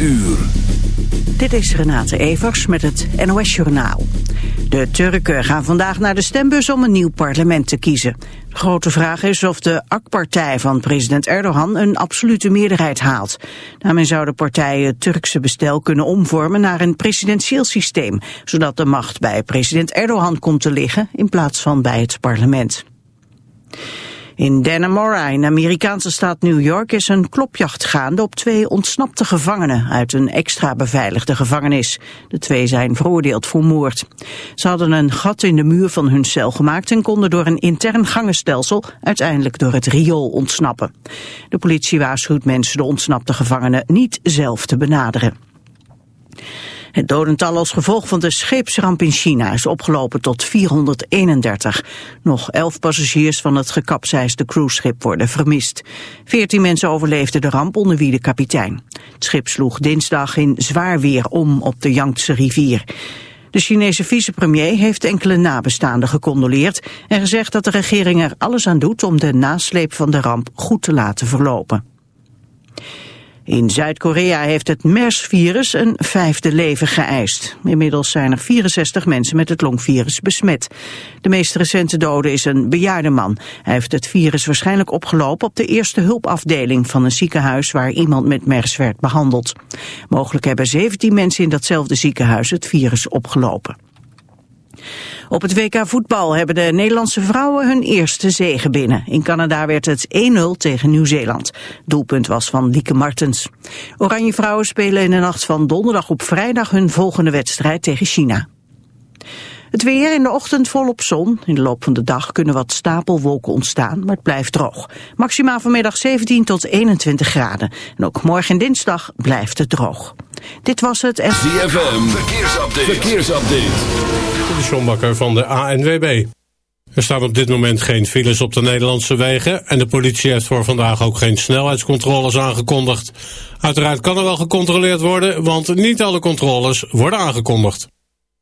uur. Dit is Renate Evers met het NOS Journaal. De Turken gaan vandaag naar de stembus om een nieuw parlement te kiezen. De grote vraag is of de AK-partij van president Erdogan een absolute meerderheid haalt. Daarmee zou de partij het Turkse bestel kunnen omvormen naar een presidentieel systeem, zodat de macht bij president Erdogan komt te liggen in plaats van bij het parlement. In Dannemora in de Amerikaanse staat New York is een klopjacht gaande op twee ontsnapte gevangenen uit een extra beveiligde gevangenis. De twee zijn veroordeeld voor moord. Ze hadden een gat in de muur van hun cel gemaakt en konden door een intern gangenstelsel uiteindelijk door het riool ontsnappen. De politie waarschuwt mensen de ontsnapte gevangenen niet zelf te benaderen. Het dodental als gevolg van de scheepsramp in China is opgelopen tot 431. Nog 11 passagiers van het gekapseisde cruiseschip worden vermist. 14 mensen overleefden de ramp onder wie de kapitein. Het schip sloeg dinsdag in zwaar weer om op de Yangtze rivier. De Chinese vicepremier heeft enkele nabestaanden gecondoleerd en gezegd dat de regering er alles aan doet om de nasleep van de ramp goed te laten verlopen. In Zuid-Korea heeft het MERS-virus een vijfde leven geëist. Inmiddels zijn er 64 mensen met het longvirus besmet. De meest recente dode is een bejaarde man. Hij heeft het virus waarschijnlijk opgelopen op de eerste hulpafdeling van een ziekenhuis waar iemand met MERS werd behandeld. Mogelijk hebben 17 mensen in datzelfde ziekenhuis het virus opgelopen. Op het WK voetbal hebben de Nederlandse vrouwen hun eerste zege binnen. In Canada werd het 1-0 tegen Nieuw-Zeeland. Doelpunt was van Lieke Martens. Oranje vrouwen spelen in de nacht van donderdag op vrijdag hun volgende wedstrijd tegen China. Het weer in de ochtend volop zon. In de loop van de dag kunnen wat stapelwolken ontstaan, maar het blijft droog. Maximaal vanmiddag 17 tot 21 graden. En ook morgen en dinsdag blijft het droog. Dit was het... ZFM, verkeersupdate. verkeersupdate. De Sjombakker van de ANWB. Er staan op dit moment geen files op de Nederlandse wegen... en de politie heeft voor vandaag ook geen snelheidscontroles aangekondigd. Uiteraard kan er wel gecontroleerd worden... want niet alle controles worden aangekondigd.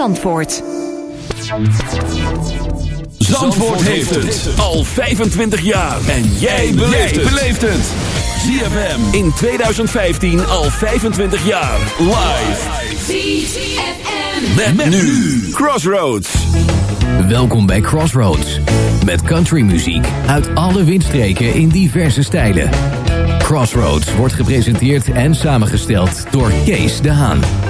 Zandvoort. Zandvoort heeft het al 25 jaar. En jij beleeft het. ZFM in 2015 al 25 jaar. Live. ZFM. Met, met nu Crossroads. Welkom bij Crossroads. Met countrymuziek uit alle windstreken in diverse stijlen. Crossroads wordt gepresenteerd en samengesteld door Kees de Haan.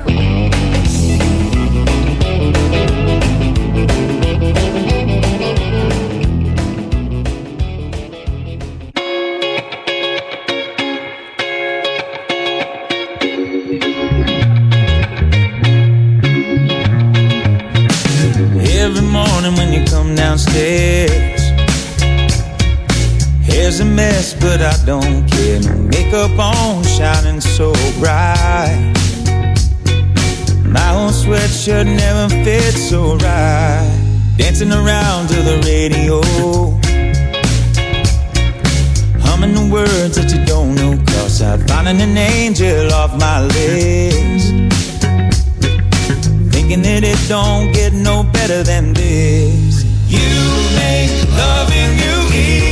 Sweatshirt never fit so right. Dancing around to the radio. humming words that you don't know. Cause I'm finding an angel off my list. Thinking that it don't get no better than this. You make loving you easy.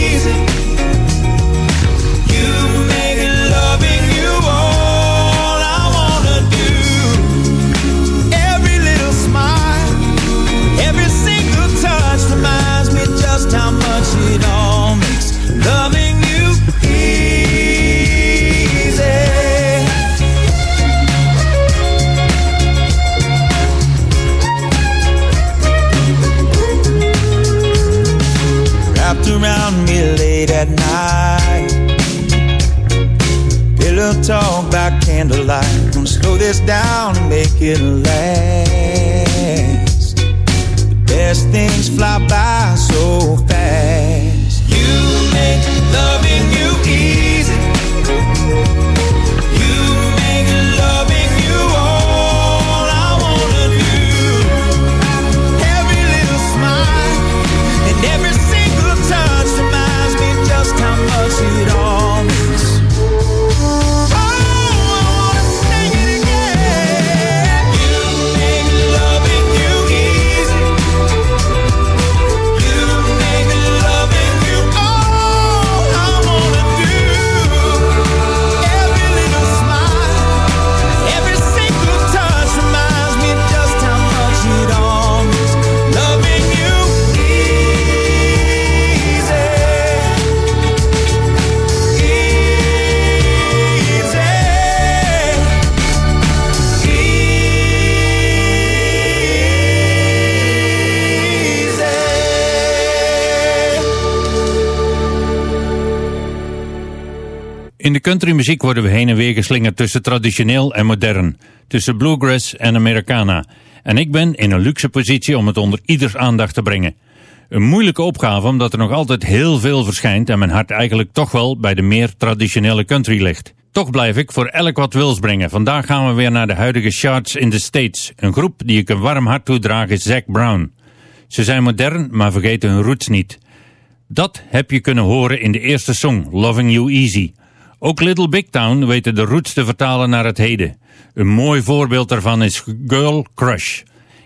This down and make it last. The best things fly by so fast. In de countrymuziek worden we heen en weer geslingerd tussen traditioneel en modern, tussen bluegrass en Americana. En ik ben in een luxe positie om het onder ieders aandacht te brengen. Een moeilijke opgave omdat er nog altijd heel veel verschijnt en mijn hart eigenlijk toch wel bij de meer traditionele country ligt. Toch blijf ik voor elk wat wils brengen. Vandaag gaan we weer naar de huidige charts in de States. Een groep die ik een warm hart toedraag is Zac Brown. Ze zijn modern, maar vergeten hun roots niet. Dat heb je kunnen horen in de eerste song, Loving You Easy. Ook Little Big Town weten de roots te vertalen naar het heden. Een mooi voorbeeld daarvan is Girl Crush.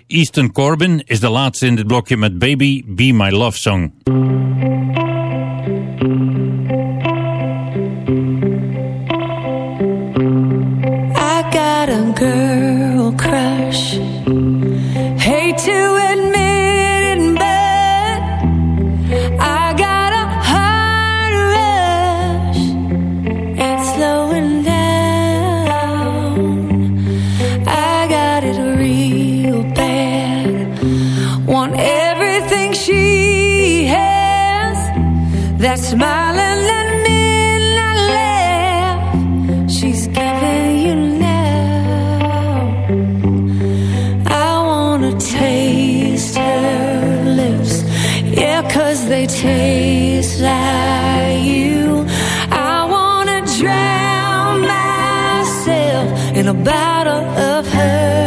Easton Corbin is de laatste in dit blokje met Baby Be My Love Song. I got a girl crush. To a bottle of her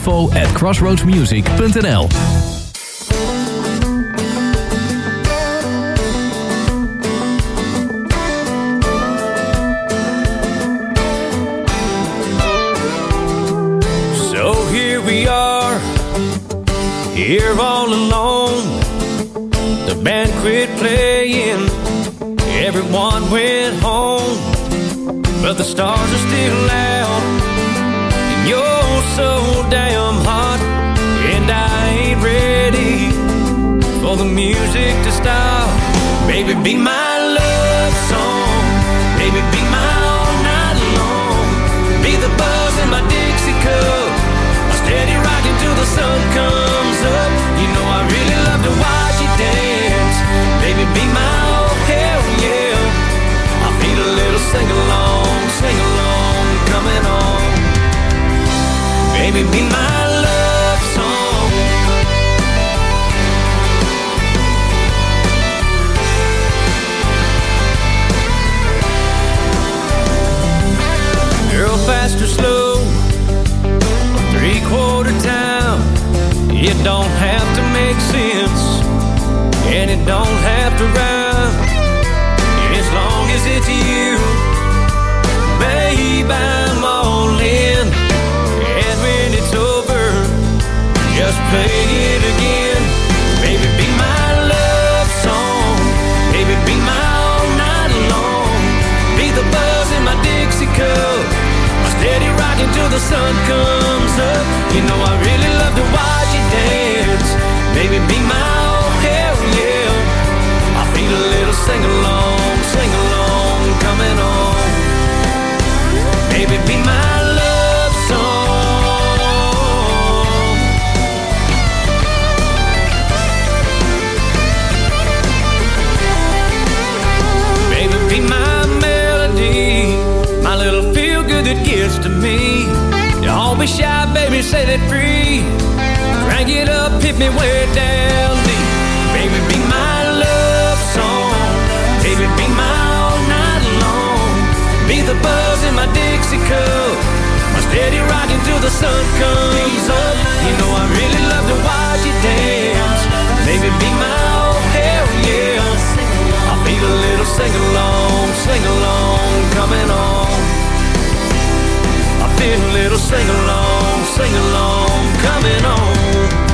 info at crossroadsmusic.nl So here we are, here all alone. The band quit playing, everyone went home. But the stars are still out, and you're so for the music to stop. Baby, be my love song. Baby, be my all night long. Be the buzz in my Dixie cup. A steady rocking till the sun comes up. You know I really love to watch you dance. Baby, be my oh hell yeah. I feel a little sing along, sing along, coming on. Baby, be my It don't have to make sense, and it don't have to rhyme. As long as it's you, babe, I'm all in. And when it's over, just play it again. Baby, be my love song. Baby, be my all night long. Be the buzz in my Dixie cup. Steady rocking till the sun comes up. You know I really love to watch dance. Baby, be my oh hell yeah. I feel a little sing along, sing along, coming on. Baby, be my love song. Baby, be my melody, my little feel good that gets to me. Shy, baby, set it free. Me way down deep. Baby, be my love song. Baby, be my all night long. Be the buzz in my Dixie cup. My steady rocking till the sun comes up. You know I really love to watch you dance. Baby, be my oh hell yeah. I feel a little sing along, sing along, coming on. I feel a little sing along, sing along, coming on.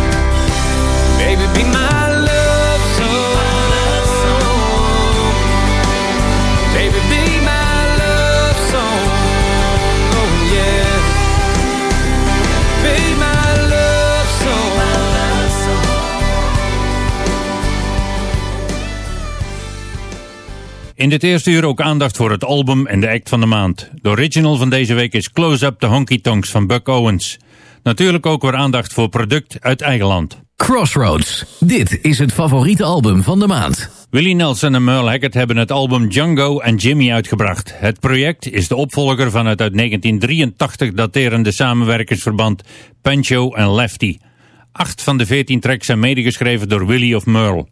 In dit eerste uur ook aandacht voor het album en de act van de maand. De original van deze week is Close Up the Honky Tonks van Buck Owens. Natuurlijk ook weer aandacht voor product uit eigen land. Crossroads. Dit is het favoriete album van de maand. Willie Nelson en Merle Haggard hebben het album Django en Jimmy uitgebracht. Het project is de opvolger van het uit 1983 daterende samenwerkingsverband Pancho en Lefty. Acht van de veertien tracks zijn medegeschreven door Willie of Merle.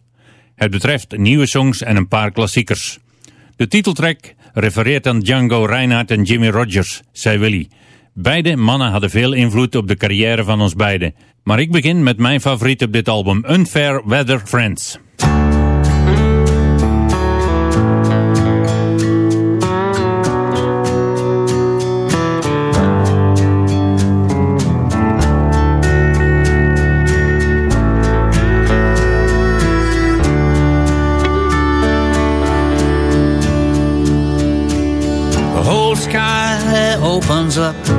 Het betreft nieuwe songs en een paar klassiekers. De titeltrack refereert aan Django Reinhardt en Jimmy Rogers, zei Willie. Beide mannen hadden veel invloed op de carrière van ons beiden. Maar ik begin met mijn favoriet op dit album, Unfair Weather Friends. Opens up.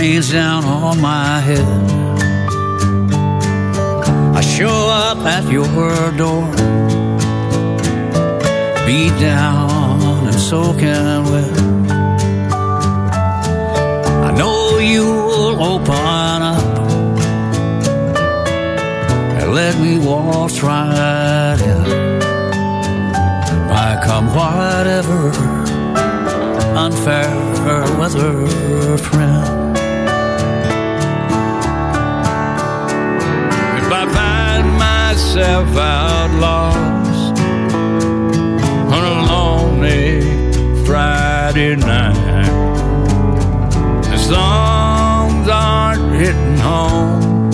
Rains down on my head. I show up at your door, beat down and soaking wet. I know you'll open up and let me waltz right in. I come whatever unfair weather friend. myself out lost on a lonely Friday night. The songs aren't hitting home,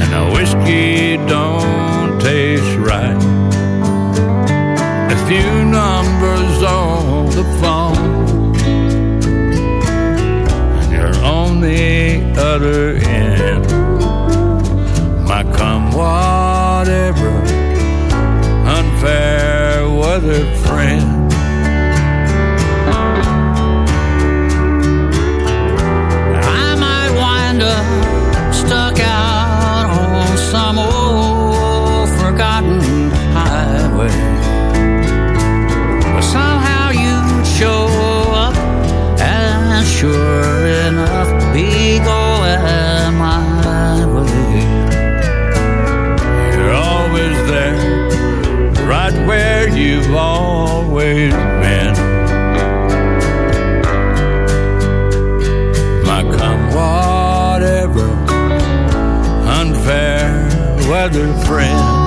and the whiskey don't taste right. A few numbers on the phone, and your only other friend. I might wind up stuck out on some old forgotten highway. But somehow you'd show up and sure enough be going where you've always been. My come whatever, unfair weather friend.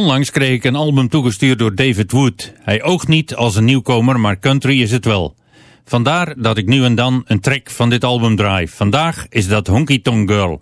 Onlangs kreeg ik een album toegestuurd door David Wood. Hij oogt niet als een nieuwkomer, maar country is het wel. Vandaar dat ik nu en dan een track van dit album draai. Vandaag is dat Honky Tonk Girl.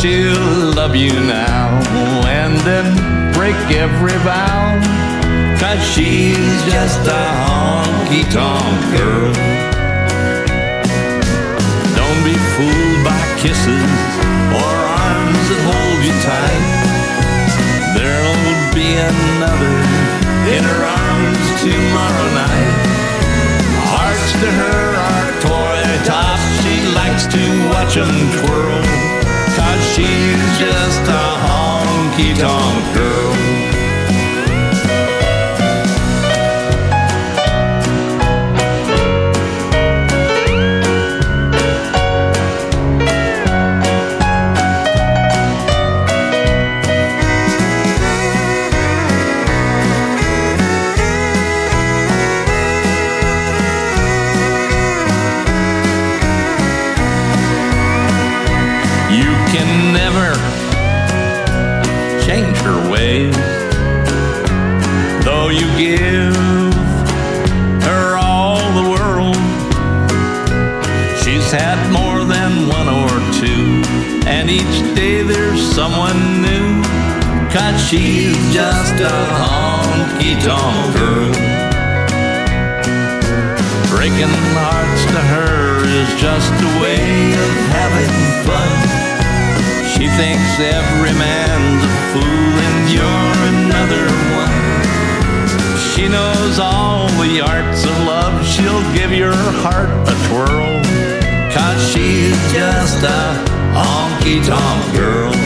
She'll love you now and then break every vow. Cause she's just a honky tonk girl. Don't be fooled by kisses or arms that hold you tight. There'll be another in her arms tomorrow night. Hearts to her are toy tops. She likes to watch 'em twirl. She's just a honky tonk girl. She's just a honky tonk girl. Breaking hearts to her is just a way of having fun. She thinks every man's a fool and you're another one. She knows all the arts of love. She'll give your heart a twirl. Cause she's just a honky tonk girl.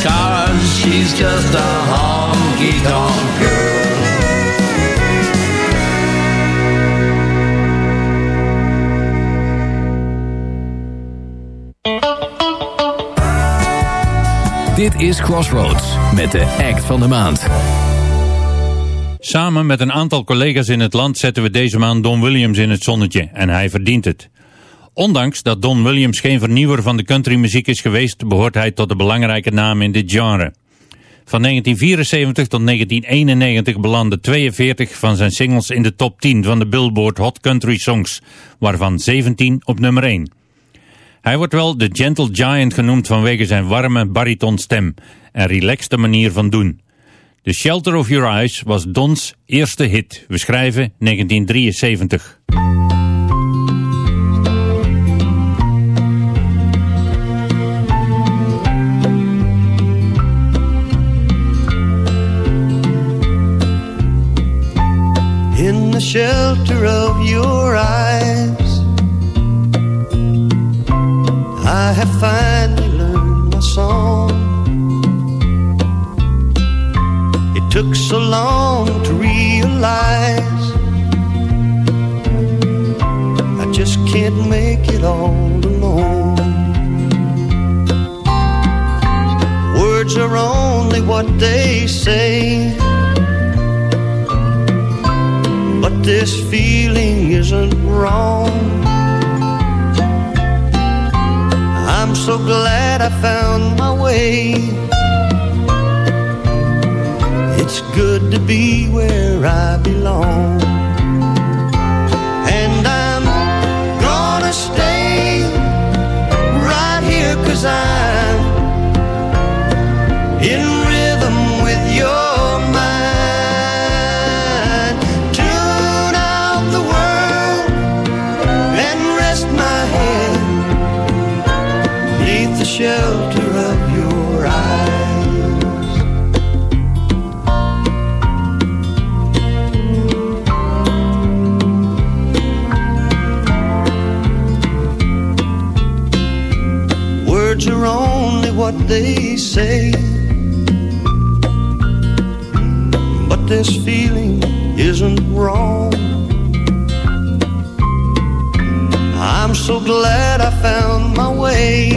Cause she's just a honky tonk girl. Dit is Crossroads met de act van de maand. Samen met een aantal collega's in het land zetten we deze maand Don Williams in het zonnetje en hij verdient het. Ondanks dat Don Williams geen vernieuwer van de countrymuziek is geweest, behoort hij tot de belangrijke namen in dit genre. Van 1974 tot 1991 belanden 42 van zijn singles in de top 10 van de Billboard Hot Country Songs, waarvan 17 op nummer 1. Hij wordt wel de Gentle Giant genoemd vanwege zijn warme baritonstem en relaxte manier van doen. The Shelter of Your Eyes was Don's eerste hit. We schrijven 1973. Shelter of your eyes. I have finally learned my song. It took so long to realize I just can't make it all alone. Words are only what they say. This feeling isn't wrong. I'm so glad I found my way. It's good to be where I belong. And I'm gonna stay right here cause I'm say. But this feeling isn't wrong. I'm so glad I found my way.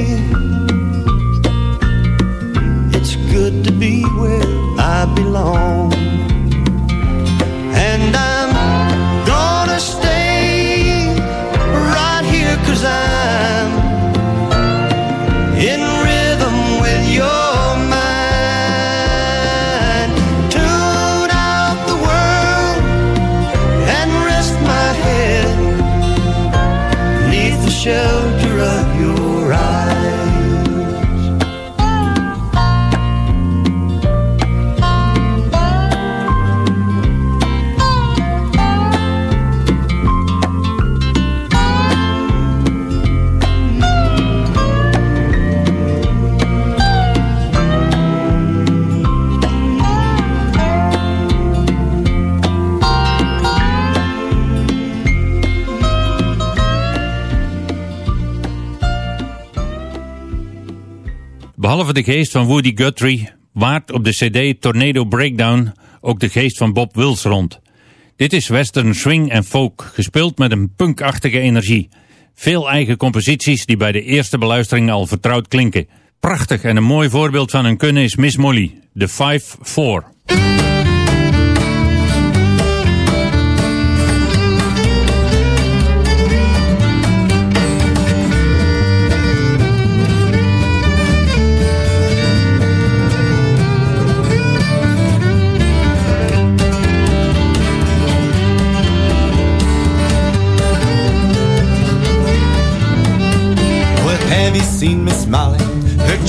De geest van Woody Guthrie waart op de cd Tornado Breakdown ook de geest van Bob Wills rond. Dit is western swing en folk, gespeeld met een punkachtige energie. Veel eigen composities die bij de eerste beluistering al vertrouwd klinken. Prachtig en een mooi voorbeeld van hun kunnen is Miss Molly, de 5-4.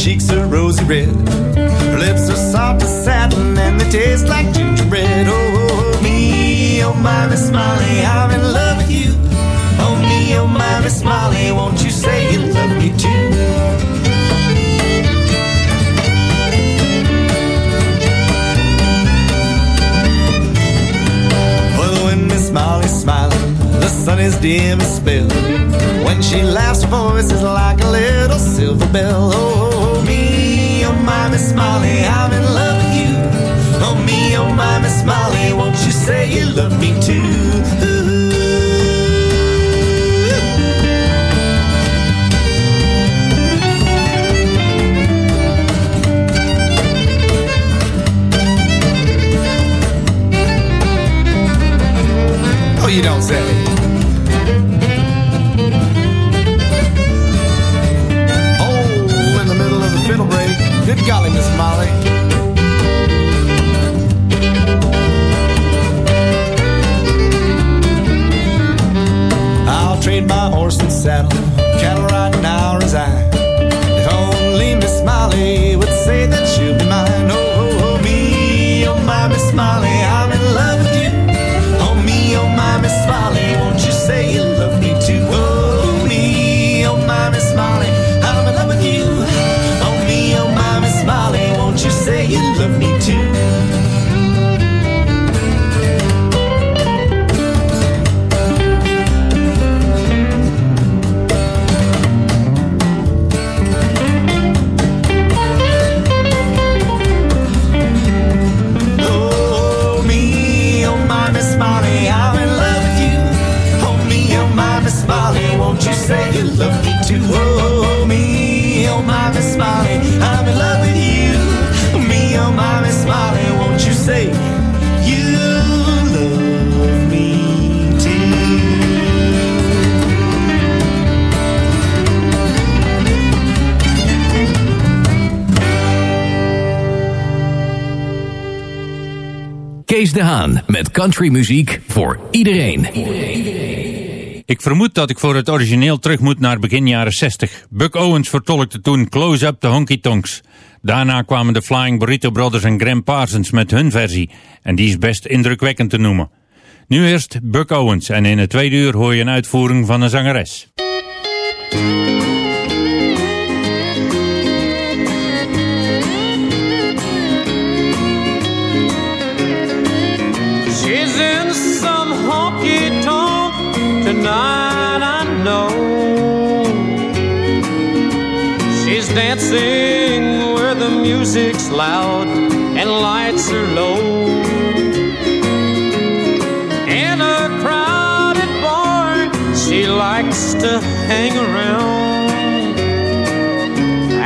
Cheeks are rosy red. Her lips are soft as satin and they taste like gingerbread. Oh, oh me, oh my Miss Molly, I'm in love with you. Oh me, oh my Miss Molly, won't you say you love me too? Miss Molly's smiling, the sun is dim as spell. When she laughs, her voice is like a little silver bell. Oh, oh Miss Molly, I'm in love with you. Oh me, oh my Miss Molly, won't you say you love me too? Oh, you don't say. Saddle. Cattle say you love me too? Kees de Haan met countrymuziek voor iedereen. Ik vermoed dat ik voor het origineel terug moet naar begin jaren 60. Buck Owens vertolkte toen Close Up the Honky Tonks. Daarna kwamen de Flying Burrito Brothers en Graham Parsons met hun versie. En die is best indrukwekkend te noemen. Nu eerst Buck Owens en in het tweede uur hoor je een uitvoering van een zangeres. She's in some honky tonk tonight, I know. She's dancing music's loud and lights are low. In a crowded bar, she likes to hang around.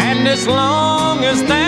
And as long as there's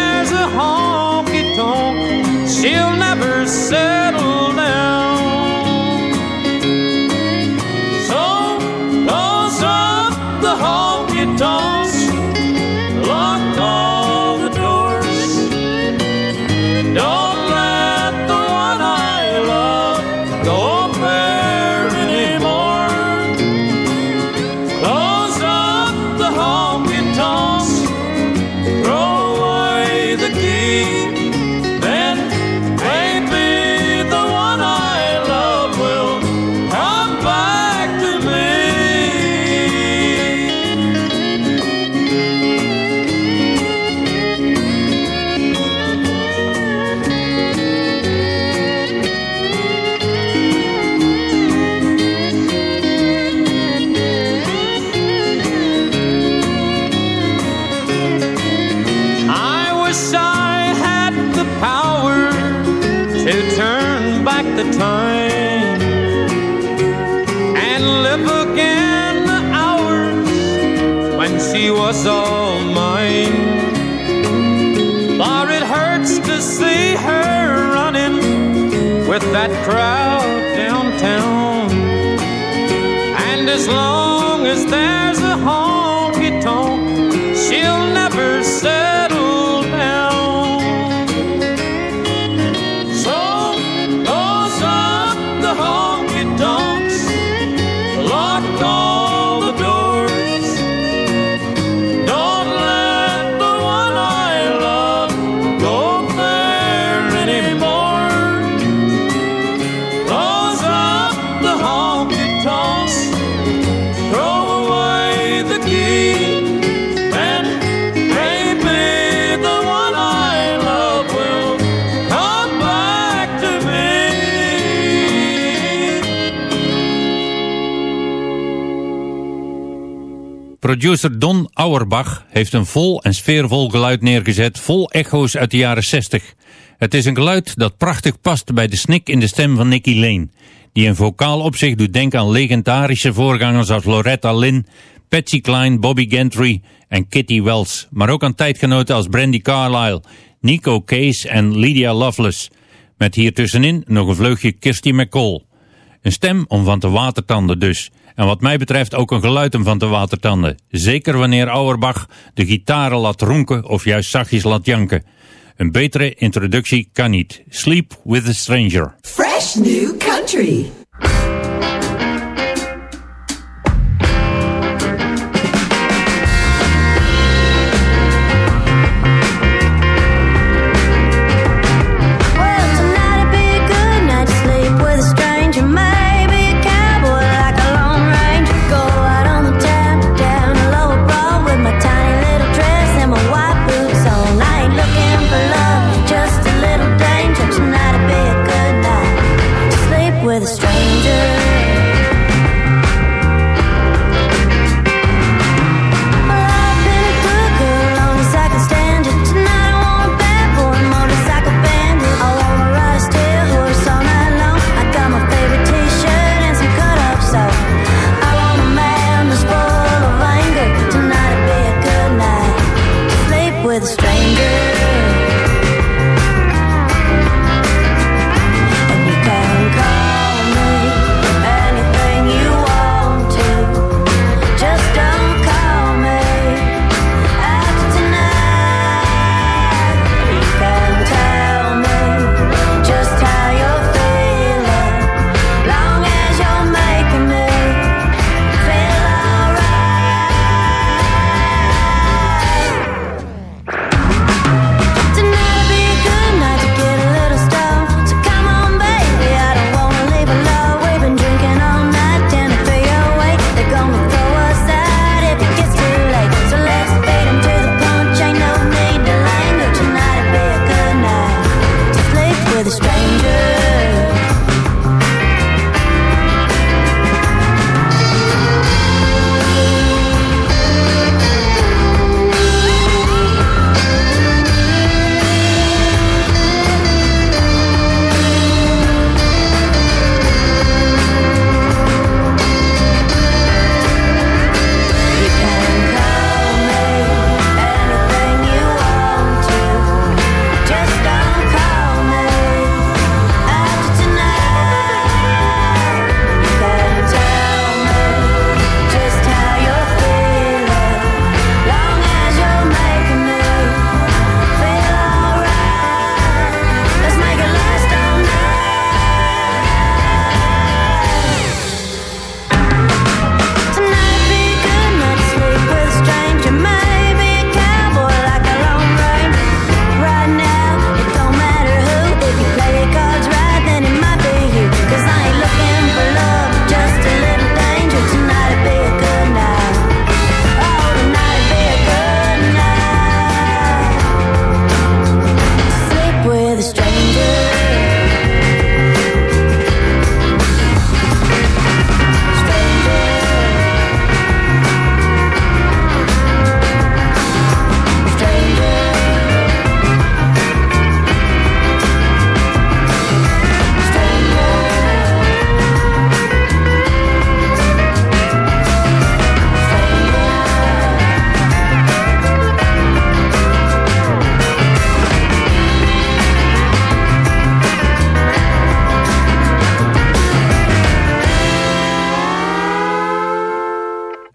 Producer Don Auerbach heeft een vol en sfeervol geluid neergezet, vol echo's uit de jaren 60. Het is een geluid dat prachtig past bij de snik in de stem van Nicky Lane, die in vocaal opzicht doet denken aan legendarische voorgangers als Loretta Lynn, Patsy Cline, Bobby Gentry en Kitty Wells, maar ook aan tijdgenoten als Brandy Carlile, Nico Case en Lydia Loveless, met hier tussenin nog een vleugje Kirsty McCall. Een stem om van te watertanden dus. En wat mij betreft ook een geluid om van te watertanden. Zeker wanneer Auerbach de gitaren laat ronken of juist zachtjes laat janken. Een betere introductie kan niet. Sleep with a Stranger. Fresh New Country.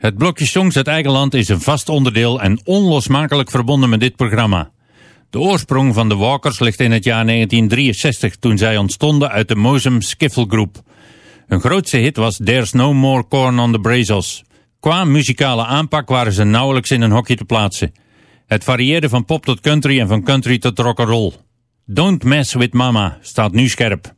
Het blokje Songs uit eigen land is een vast onderdeel en onlosmakelijk verbonden met dit programma. De oorsprong van de Walkers ligt in het jaar 1963 toen zij ontstonden uit de Mozum Skiffle Groep. Hun grootste hit was There's No More Corn on the Brazos. Qua muzikale aanpak waren ze nauwelijks in een hokje te plaatsen. Het varieerde van pop tot country en van country tot rock'n'roll. Don't Mess With Mama staat nu scherp.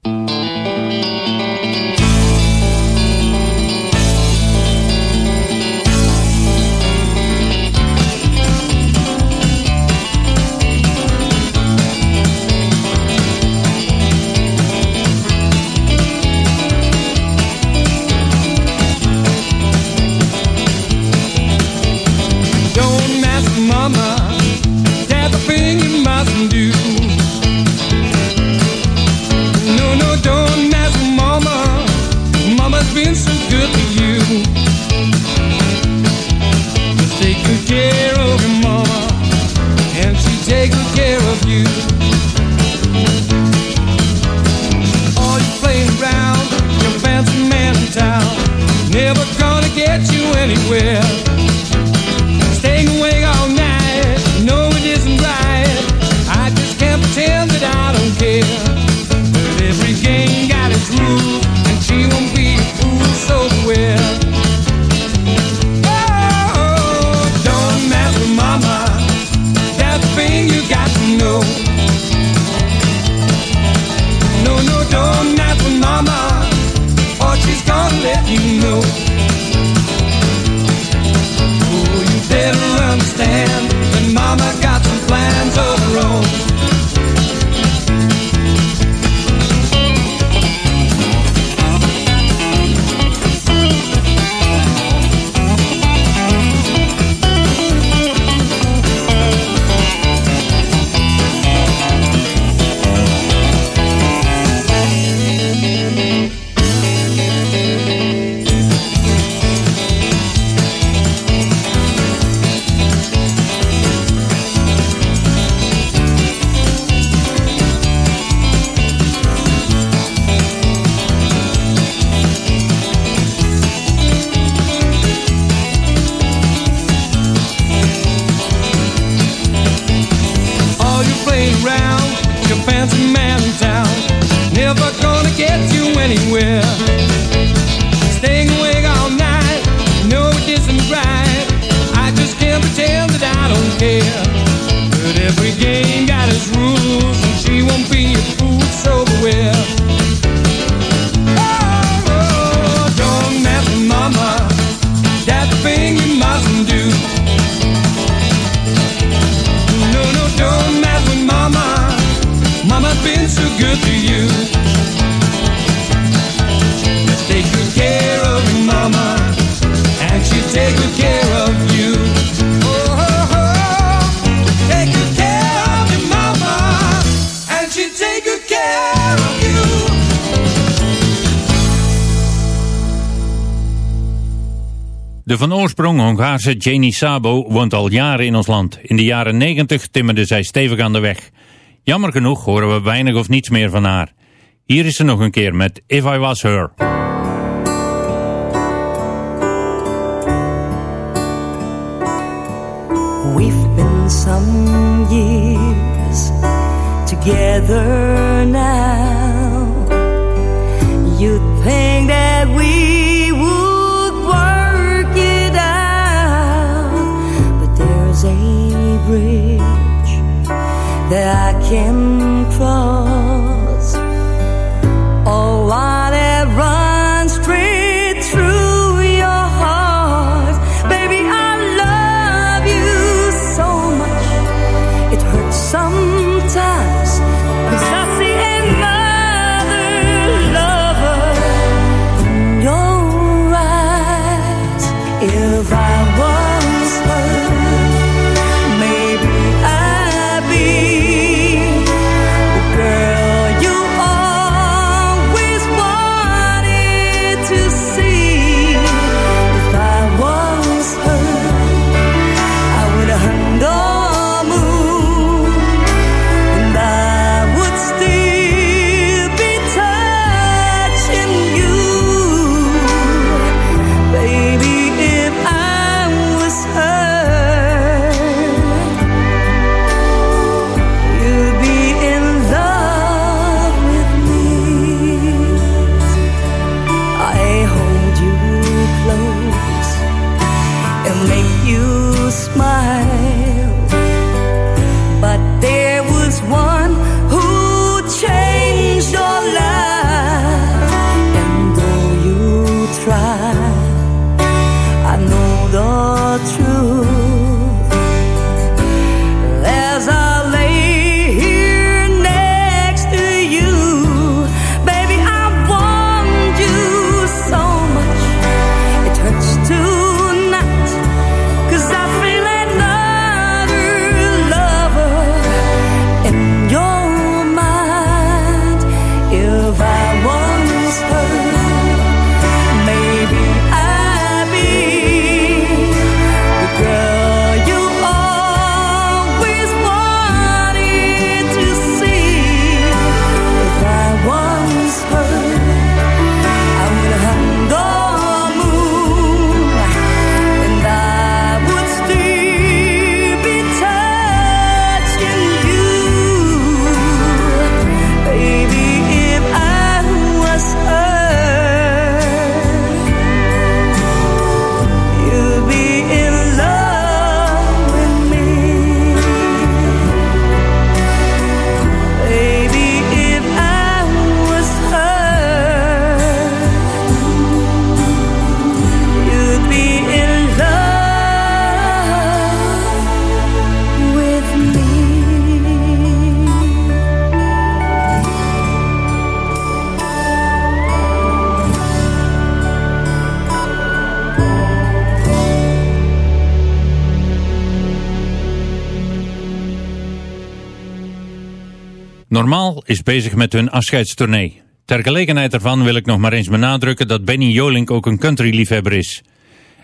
Janie Sabo woont al jaren in ons land. In de jaren 90 timmerde zij stevig aan de weg. Jammer genoeg horen we weinig of niets meer van haar. Hier is ze nog een keer met If I Was Her. We've been some years together now. You think that we bezig met hun afscheidstournee. Ter gelegenheid ervan wil ik nog maar eens benadrukken dat Benny Jolink ook een country-liefhebber is.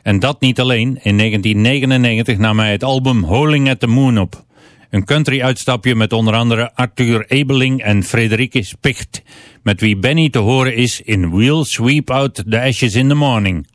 En dat niet alleen. In 1999 nam hij het album Holing at the Moon op. Een country-uitstapje met onder andere Arthur Ebeling en Frederike Spicht, met wie Benny te horen is in We'll Sweep Out the Ashes in the Morning.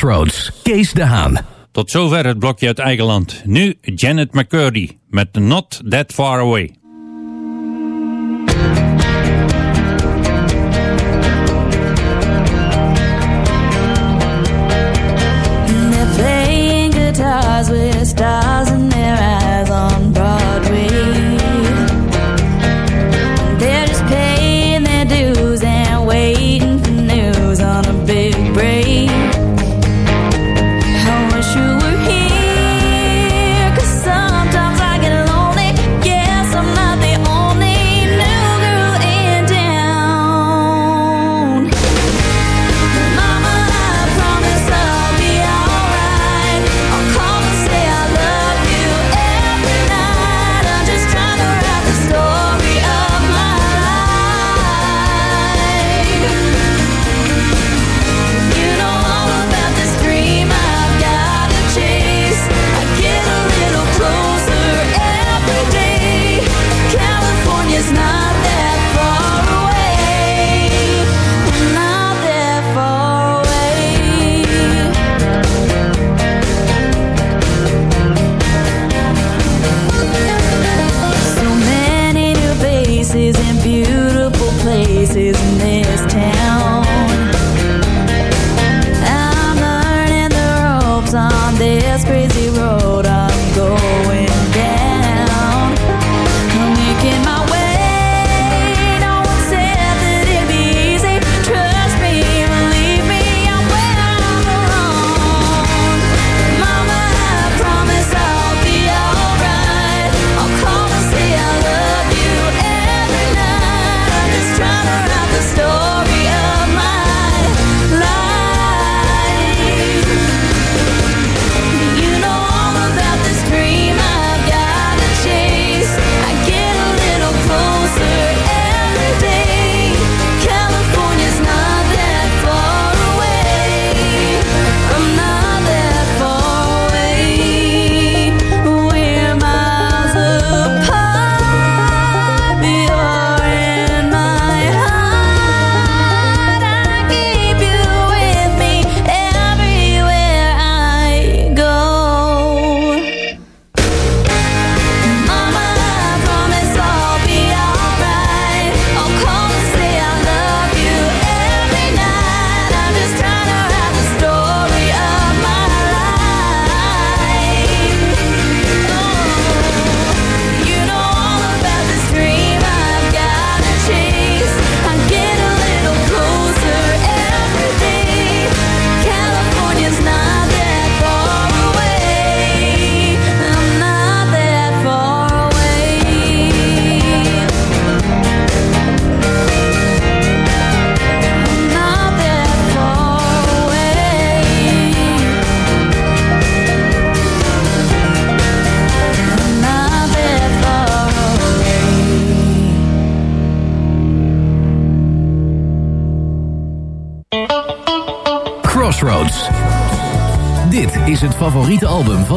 Crossroads, Kees de Haan. Tot zover het blokje uit eigen land. Nu Janet McCurdy met Not That Far Away.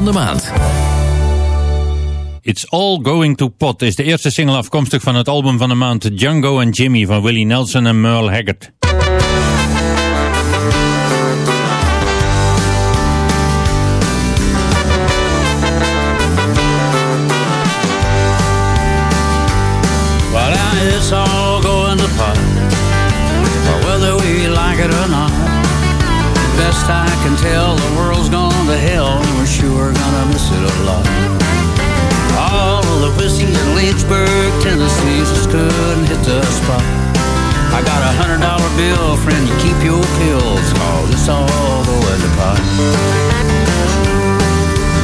De maand. It's All Going to Pot is de eerste single afkomstig van het album van de maand Django and Jimmy van Willie Nelson en Merle Haggard. Just couldn't hit the spot. I got a hundred dollar bill, friend, you keep your pills, cause it's all going to pot.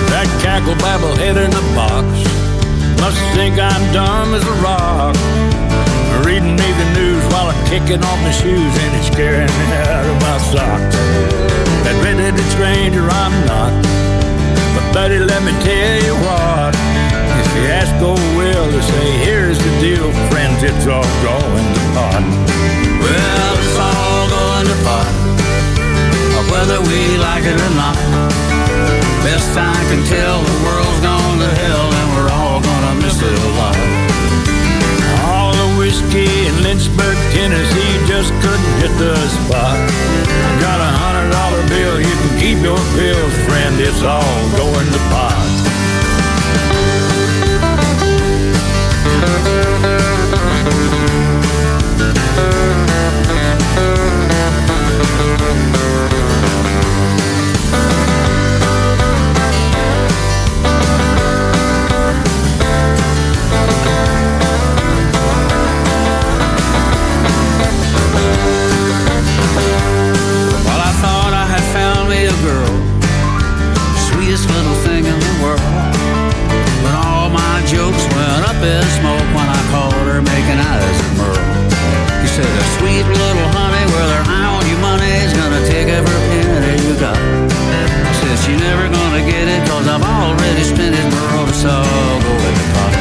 That cackle babble head in the box must think I'm dumb as a rock. Reading me the news while I'm kicking off my shoes and it's scaring me out of my socks. That red-headed stranger I'm not, but buddy, let me tell you what. You ask old Will to say, here's the deal, friends, it's all going to pot. Well, it's all going to pot, whether we like it or not. Best I can tell, the world's gone to hell, and we're all gonna miss it a lot. All the whiskey in Lynchburg, Tennessee just couldn't hit the spot. I got a hundred dollar bill, you can keep your pills, friend, it's all going to pot. you're never gonna get it Cause I've already spent it, Marota, so go at the pot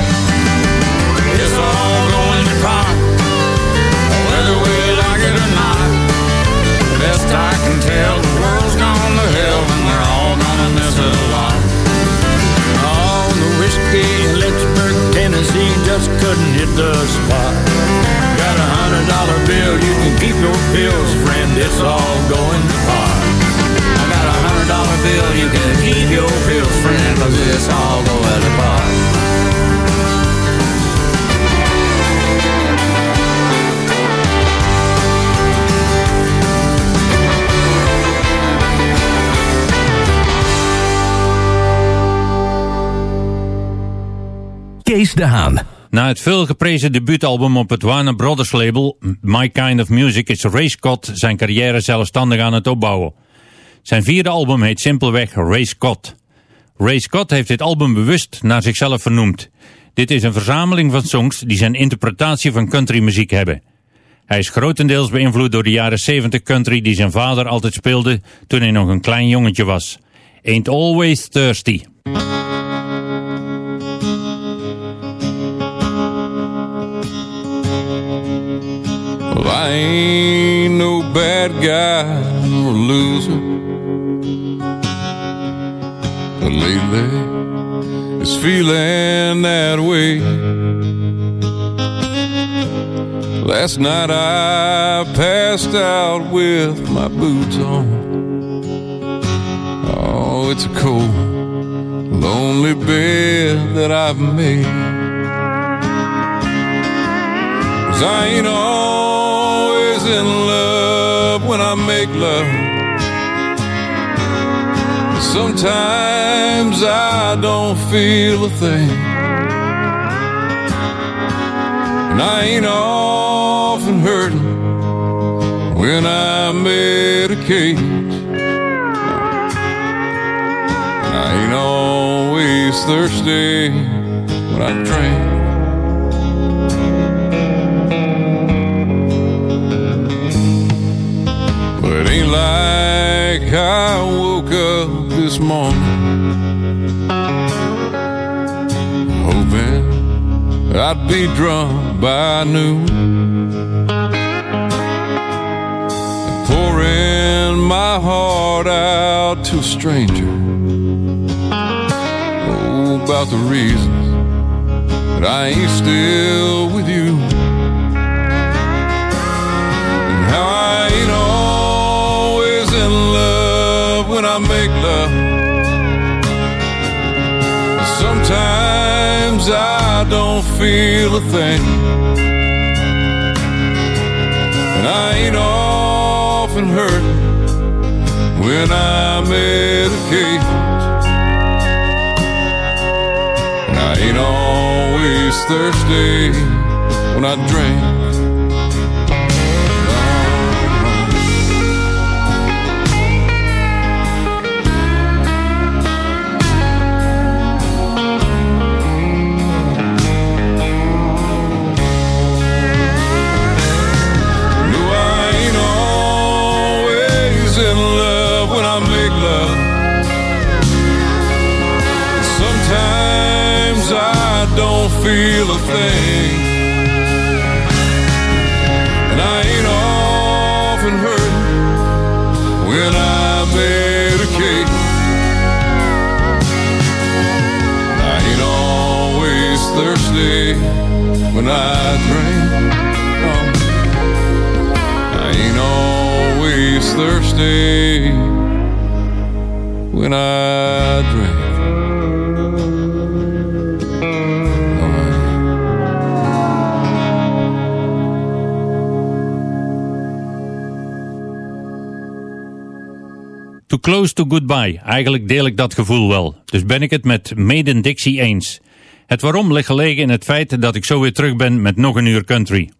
Na het veelgeprezen debuutalbum op het Warner Brothers label My Kind of Music is Ray Scott zijn carrière zelfstandig aan het opbouwen. Zijn vierde album heet simpelweg Ray Scott. Ray Scott heeft dit album bewust naar zichzelf vernoemd. Dit is een verzameling van songs die zijn interpretatie van countrymuziek hebben. Hij is grotendeels beïnvloed door de jaren 70 country die zijn vader altijd speelde toen hij nog een klein jongetje was. Ain't Always Thirsty. I ain't no bad guy or loser. But lately, it's feeling that way. Last night I passed out with my boots on. Oh, it's a cold, lonely bed that I've made. Cause I ain't always in love when I make love. Sometimes I don't feel a thing. And I ain't often hurting when I medicate. And I ain't always thirsty when I drink. Like I woke up this morning hoping I'd be drunk by noon. Pouring my heart out to a stranger. Oh, about the reasons that I ain't still with you. Make love. Sometimes I don't feel a thing. And I ain't often hurt when I medicate. And I ain't always thirsty when I drink. I know thirsty when Too Close to Goodbye. Eigenlijk deel ik dat gevoel wel. Dus ben ik het met Maiden Dixie eens. Het waarom ligt gelegen in het feit dat ik zo weer terug ben met nog een uur country.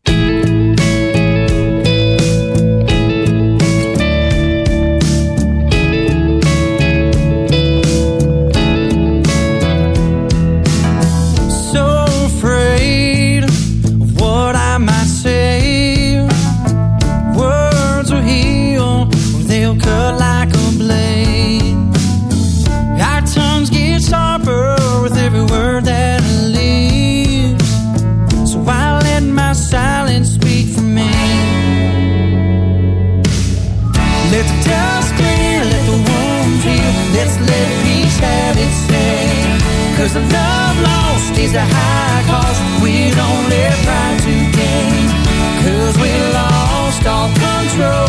pays a high cost. We'd only try to gain Cause we lost all control.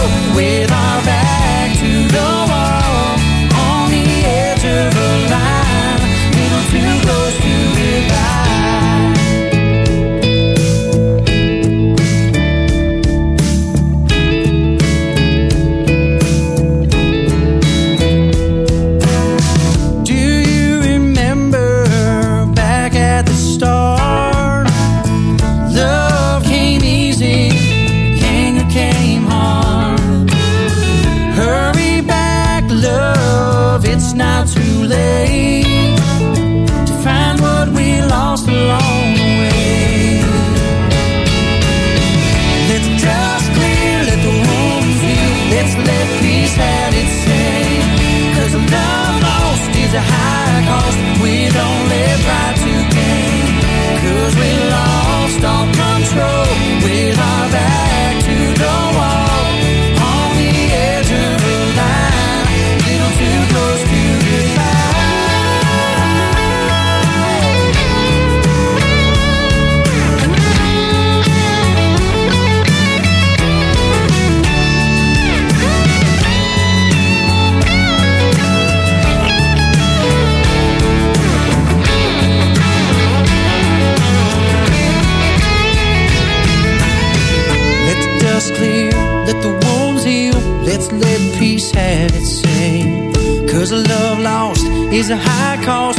is a high cost